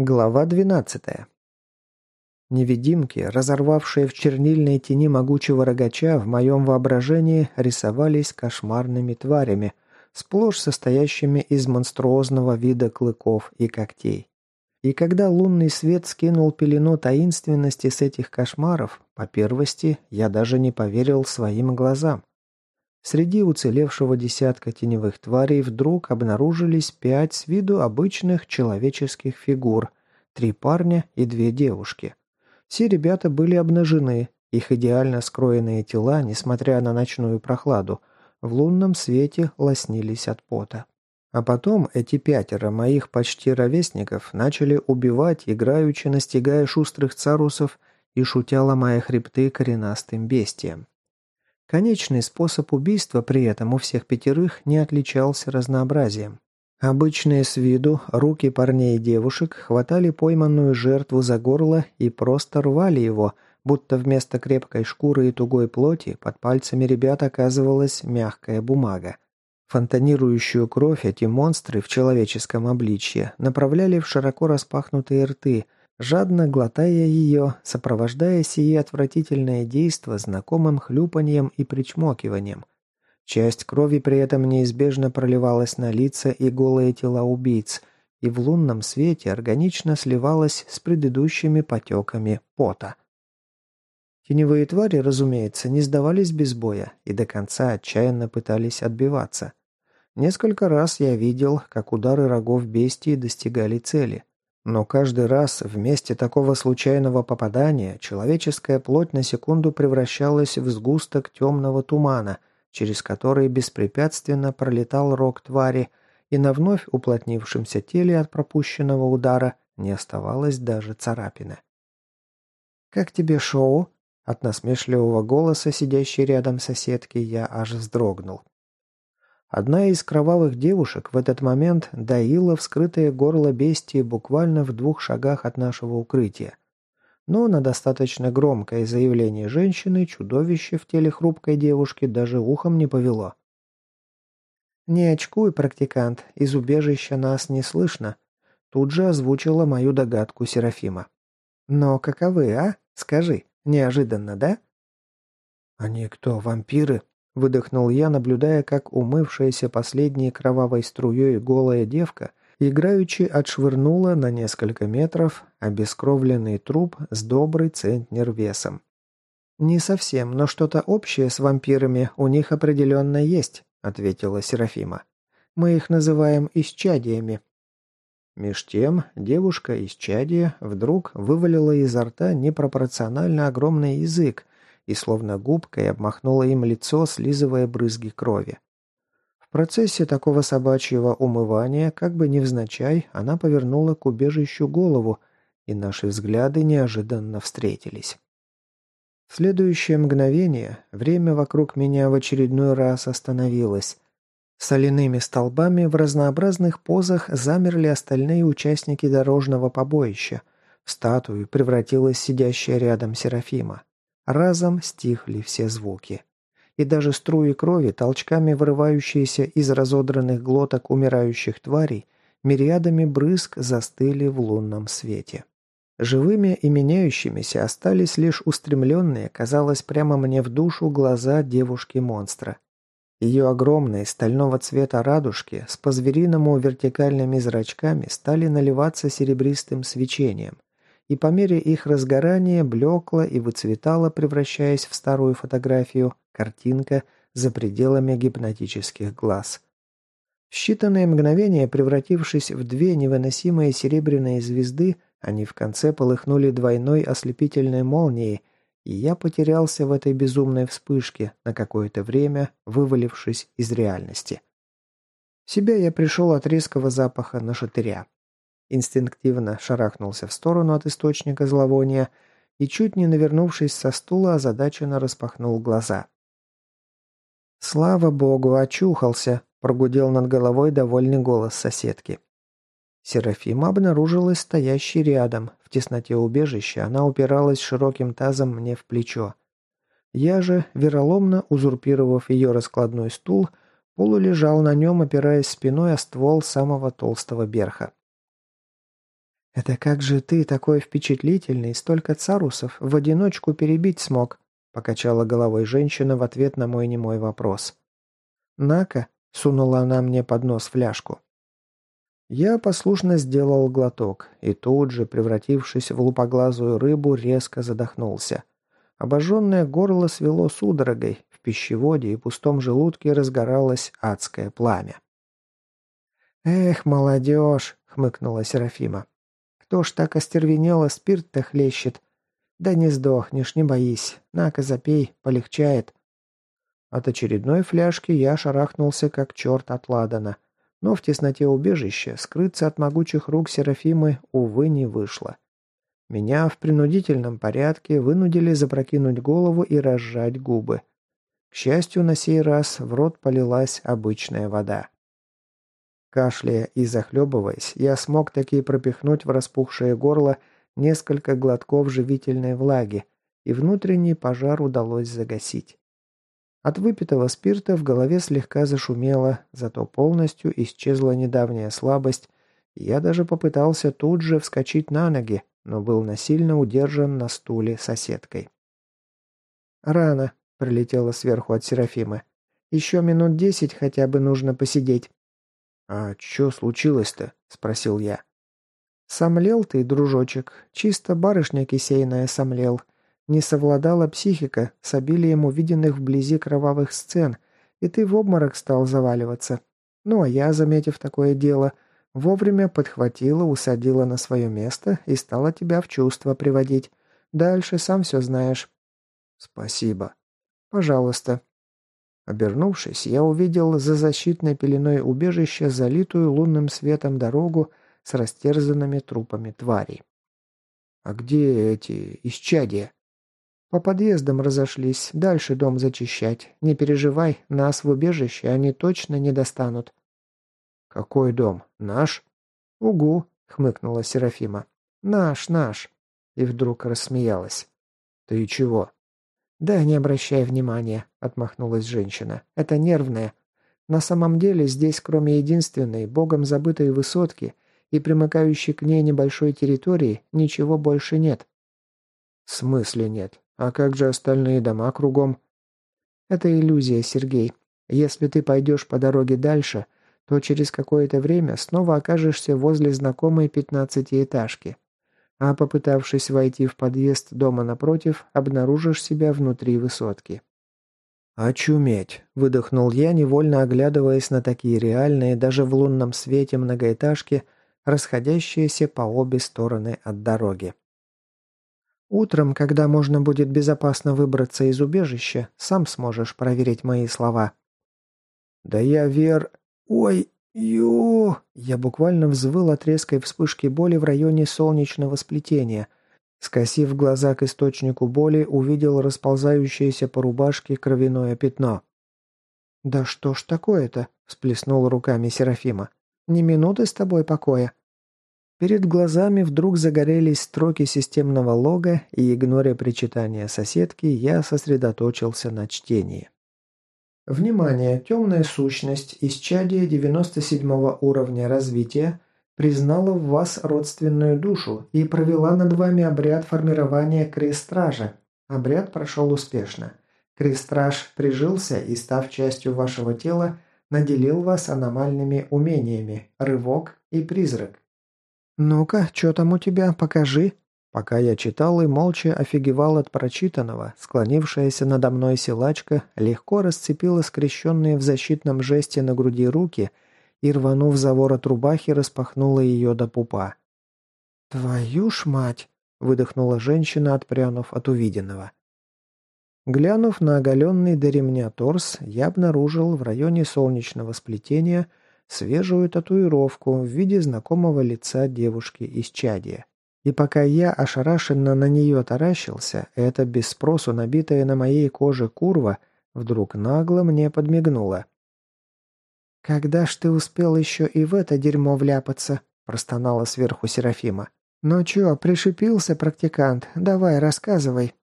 Глава 12. Невидимки, разорвавшие в чернильной тени могучего рогача, в моем воображении рисовались кошмарными тварями, сплошь состоящими из монструозного вида клыков и когтей. И когда лунный свет скинул пелену таинственности с этих кошмаров, по первости я даже не поверил своим глазам. Среди уцелевшего десятка теневых тварей вдруг обнаружились пять с виду обычных человеческих фигур, три парня и две девушки. Все ребята были обнажены, их идеально скроенные тела, несмотря на ночную прохладу, в лунном свете лоснились от пота. А потом эти пятеро моих почти ровесников начали убивать, играючи настигая шустрых царусов и шутя ломая хребты коренастым бестиям. Конечный способ убийства при этом у всех пятерых не отличался разнообразием. Обычные с виду руки парней и девушек хватали пойманную жертву за горло и просто рвали его, будто вместо крепкой шкуры и тугой плоти под пальцами ребят оказывалась мягкая бумага. Фонтанирующую кровь эти монстры в человеческом обличье направляли в широко распахнутые рты – жадно глотая ее, сопровождая сие отвратительное действо знакомым хлюпаньем и причмокиванием. Часть крови при этом неизбежно проливалась на лица и голые тела убийц, и в лунном свете органично сливалась с предыдущими потеками пота. Теневые твари, разумеется, не сдавались без боя и до конца отчаянно пытались отбиваться. Несколько раз я видел, как удары рогов бестии достигали цели. Но каждый раз в месте такого случайного попадания человеческая плоть на секунду превращалась в сгусток темного тумана, через который беспрепятственно пролетал рог твари, и на вновь уплотнившемся теле от пропущенного удара не оставалось даже царапины. «Как тебе шоу?» От насмешливого голоса, сидящей рядом соседки, я аж вздрогнул. Одна из кровавых девушек в этот момент доила вскрытое горло бестии буквально в двух шагах от нашего укрытия. Но на достаточно громкое заявление женщины чудовище в теле хрупкой девушки даже ухом не повело. «Не очкуй, практикант, из убежища нас не слышно», тут же озвучила мою догадку Серафима. «Но каковы, а? Скажи, неожиданно, да?» «Они кто, вампиры?» Выдохнул я, наблюдая, как умывшаяся последней кровавой струей голая девка играючи отшвырнула на несколько метров обескровленный труп с добрый центнер весом. «Не совсем, но что-то общее с вампирами у них определенно есть», — ответила Серафима. «Мы их называем исчадиями». Меж тем девушка из чадия вдруг вывалила изо рта непропорционально огромный язык, и словно губкой обмахнула им лицо, слизывая брызги крови. В процессе такого собачьего умывания, как бы невзначай, она повернула к убежищу голову, и наши взгляды неожиданно встретились. В следующее мгновение время вокруг меня в очередной раз остановилось. Соляными столбами в разнообразных позах замерли остальные участники дорожного побоища. В статую превратилась сидящая рядом Серафима. Разом стихли все звуки. И даже струи крови, толчками вырывающиеся из разодранных глоток умирающих тварей, мириадами брызг застыли в лунном свете. Живыми и меняющимися остались лишь устремленные, казалось, прямо мне в душу глаза девушки-монстра. Ее огромные стального цвета радужки с по-звериному вертикальными зрачками стали наливаться серебристым свечением и по мере их разгорания блекла и выцветала, превращаясь в старую фотографию, картинка за пределами гипнотических глаз. В считанные мгновения, превратившись в две невыносимые серебряные звезды, они в конце полыхнули двойной ослепительной молнией, и я потерялся в этой безумной вспышке, на какое-то время вывалившись из реальности. В себя я пришел от резкого запаха на шатыря. Инстинктивно шарахнулся в сторону от источника зловония и, чуть не навернувшись со стула, озадаченно распахнул глаза. «Слава богу, очухался!» – прогудел над головой довольный голос соседки. Серафима обнаружилась стоящей рядом. В тесноте убежища она упиралась широким тазом мне в плечо. Я же, вероломно узурпировав ее раскладной стул, полулежал на нем, опираясь спиной о ствол самого толстого берха. «Это как же ты, такой впечатлительный, столько царусов, в одиночку перебить смог?» покачала головой женщина в ответ на мой немой вопрос. «На-ка», — сунула она мне под нос фляжку. Я послушно сделал глоток и тут же, превратившись в лупоглазую рыбу, резко задохнулся. Обожженное горло свело судорогой, в пищеводе и пустом желудке разгоралось адское пламя. «Эх, молодежь!» — хмыкнула Серафима. «Кто ж так остервенело спирт-то хлещет? «Да не сдохнешь, не боись. На-ка, запей, полегчает». От очередной фляжки я шарахнулся, как черт от ладана. Но в тесноте убежища скрыться от могучих рук Серафимы, увы, не вышло. Меня в принудительном порядке вынудили запрокинуть голову и разжать губы. К счастью, на сей раз в рот полилась обычная вода. Кашляя и захлебываясь, я смог таки пропихнуть в распухшее горло несколько глотков живительной влаги, и внутренний пожар удалось загасить. От выпитого спирта в голове слегка зашумело, зато полностью исчезла недавняя слабость, и я даже попытался тут же вскочить на ноги, но был насильно удержан на стуле соседкой. «Рано», — прилетела сверху от Серафимы. «Еще минут десять хотя бы нужно посидеть». «А что случилось-то?» — спросил я. «Сомлел ты, дружочек, чисто барышня кисейная сомлел. Не совладала психика с обилием увиденных вблизи кровавых сцен, и ты в обморок стал заваливаться. Ну а я, заметив такое дело, вовремя подхватила, усадила на свое место и стала тебя в чувство приводить. Дальше сам все знаешь». «Спасибо». «Пожалуйста». Обернувшись, я увидел за защитной пеленой убежища залитую лунным светом дорогу, с растерзанными трупами тварей. «А где эти исчадия?» «По подъездам разошлись, дальше дом зачищать. Не переживай, нас в убежище они точно не достанут». «Какой дом? Наш?» «Угу», — хмыкнула Серафима. «Наш, наш». И вдруг рассмеялась. «Ты чего?» «Да не обращай внимания», — отмахнулась женщина. «Это нервное. На самом деле здесь, кроме единственной, богом забытой высотки, и примыкающей к ней небольшой территории ничего больше нет. В смысле нет? А как же остальные дома кругом? Это иллюзия, Сергей. Если ты пойдешь по дороге дальше, то через какое-то время снова окажешься возле знакомой пятнадцатиэтажки. А попытавшись войти в подъезд дома напротив, обнаружишь себя внутри высотки. «Очуметь!» – выдохнул я, невольно оглядываясь на такие реальные, даже в лунном свете многоэтажки – расходящиеся по обе стороны от дороги. «Утром, когда можно будет безопасно выбраться из убежища, сам сможешь проверить мои слова». «Да я вер... Ой, ю...» Я буквально взвыл от резкой вспышки боли в районе солнечного сплетения. Скосив глаза к источнику боли, увидел расползающееся по рубашке кровяное пятно. «Да что ж такое-то?» – всплеснул руками Серафима. «Ни минуты с тобой покоя». Перед глазами вдруг загорелись строки системного лога, и, игноря причитания соседки, я сосредоточился на чтении. Внимание! Темная сущность из чадия 97 уровня развития признала в вас родственную душу и провела над вами обряд формирования крестража. Обряд прошел успешно. Крестраж прижился и, став частью вашего тела, наделил вас аномальными умениями «Рывок» и «Призрак». «Ну-ка, что там у тебя? Покажи». Пока я читал и молча офигевал от прочитанного, склонившаяся надо мной силачка легко расцепила скрещенные в защитном жесте на груди руки и, рванув за ворот рубахи, распахнула ее до пупа. «Твою ж мать!» — выдохнула женщина, отпрянув от увиденного. Глянув на оголенный до ремня торс, я обнаружил в районе солнечного сплетения – свежую татуировку в виде знакомого лица девушки из Чадия. И пока я ошарашенно на нее таращился, эта без спросу набитая на моей коже курва вдруг нагло мне подмигнула. «Когда ж ты успел еще и в это дерьмо вляпаться?» – простонала сверху Серафима. «Ну чё, пришипился практикант? Давай, рассказывай».